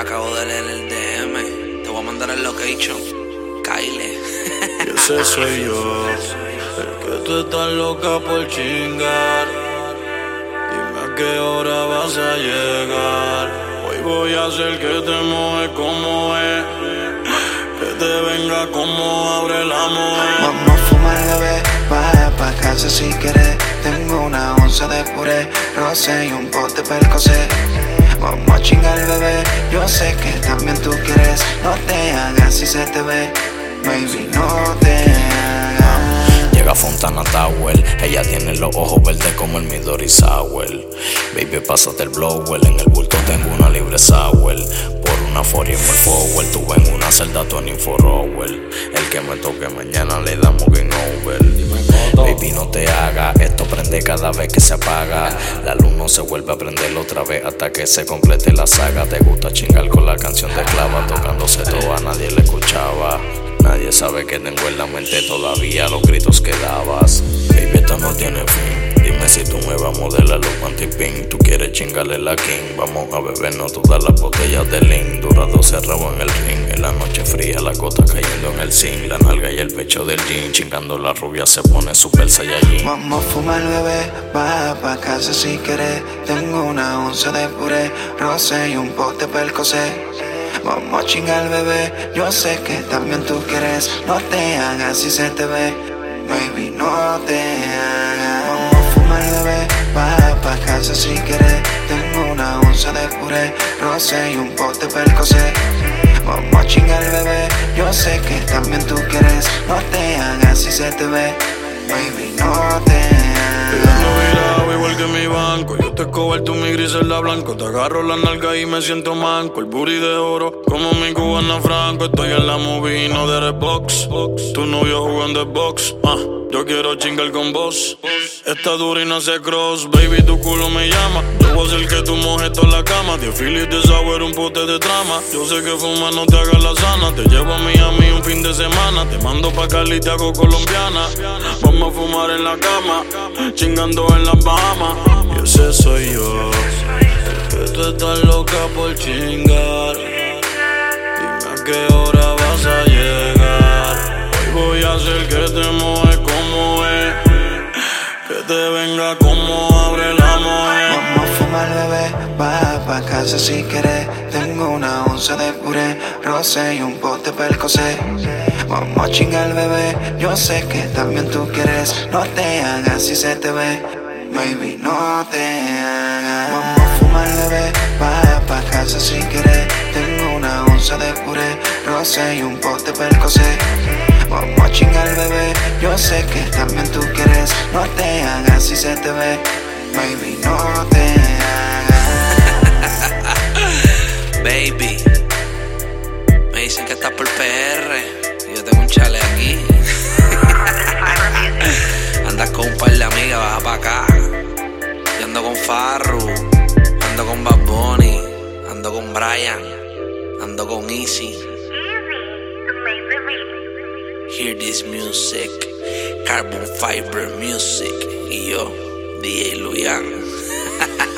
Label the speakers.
Speaker 1: Acabo de leer el DM. Te voy a mandar el location. Kyle.
Speaker 2: Y ese soy yo. El que tú estás loca por chingar. Dime a qué hora vas a llegar. Hoy voy a hacer que te moje como es. Que te venga como abre la moe.
Speaker 3: Vamos a fumar, bebé, vaya pa' casa si quieres. Tengo una onza de puré, roce y un pote percocé. A chingar, bebé, yo sé que también tú quieres. No te hagas si se te ve, baby, no te hagas.
Speaker 2: Llega Fontana Tower, ella tiene los ojos verdes como el Midori Sour. Baby, pásate el blower, en el bulto tengo una libre sour. Por una foria en el forward, tuve en una celda 24 hour. El que me toque mañana le damos game over. Baby, no te hagas, esto prende cada vez que se apaga. La luz no se vuelve a prender otra vez hasta que se complete la saga. Te gusta chingar con la canción de clava, tocándose toda, nadie le escuchaba. Nadie sabe que tengo en la mente todavía los gritos que dabas. Baby, esto no tiene fin. Dime si tú me vas a modelar los pantipin. Tú quieres chingarle la king. Vamos a bebernos todas las botellas de. Dura 12 rabos en el ring. En la noche fría, la gota cayendo en el zinc. La nalga y el pecho del jean. Chingando la rubia se pone super saiyajin.
Speaker 3: Vamos a fumar, bebé, vaya pa' casa si quieres. Tengo una onza de puré, roce y un pote percocé. Vamos a chingar, bebé, yo sé que también tú quieres. No te hagas si se te ve, baby, no te hagas. Fumar, bebé, vaya pa' casa si quieres. Tengo una onza de puré, roce y un pote percocé. Vamos a chingar, bebé, yo sé que también tú quieres. No te hagas si se te ve, baby, no te hagas.
Speaker 2: igual que mi banco. Yo te escobar, tú mi griselda blanco. Te agarro la nalga y me siento manco. El booty de oro, como mi cubana franco. Estoy en la movie, no de Redbox. Tu novio jugando box. Ah, yo quiero chingar con vos. Esta dura y no hace cross. Baby, tu culo me llama. Yo voy a hacer que tú mojes toda la cama. Diez filis de sour, un pote de trama. Yo sé que fuma no te haga la sana. Te llevo a Miami un fin de semana. Te mando pa' Cali te hago colombiana. Vamos a fumar en la cama. Chingando en las Bahamas. Y ese soy yo. Que tú estás loca por chingar. Dime a qué hora vas a llegar. Hoy voy a hacer que te. Que te venga como abre la moe.
Speaker 3: Vamos a fumar, bebé, vaya pa' casa si quieres. Tengo una onza de puré, roce y un pote percocé. Vamos a chingar, bebé, yo sé que también tú quieres. No te hagas si se te ve, baby, no te hagas. Vamos a fumar, bebé, vaya pa' casa si quieres. Tengo una onza de puré, roce y un pote percocé. Vamos a chingar, yo sé que también tú quieres. No te hagas si se te ve, baby, no te hagas.
Speaker 1: Baby. Me dicen que estás por PR. Yo tengo un chale aquí. Andas con un par de amigas, baja pa' acá. Yo ando con Farru. Ando con Bad Bunny. Ando con Brian. Ando con Easy. Hear this music. Carbon Fiber Music. Y yo, DJ Luyan.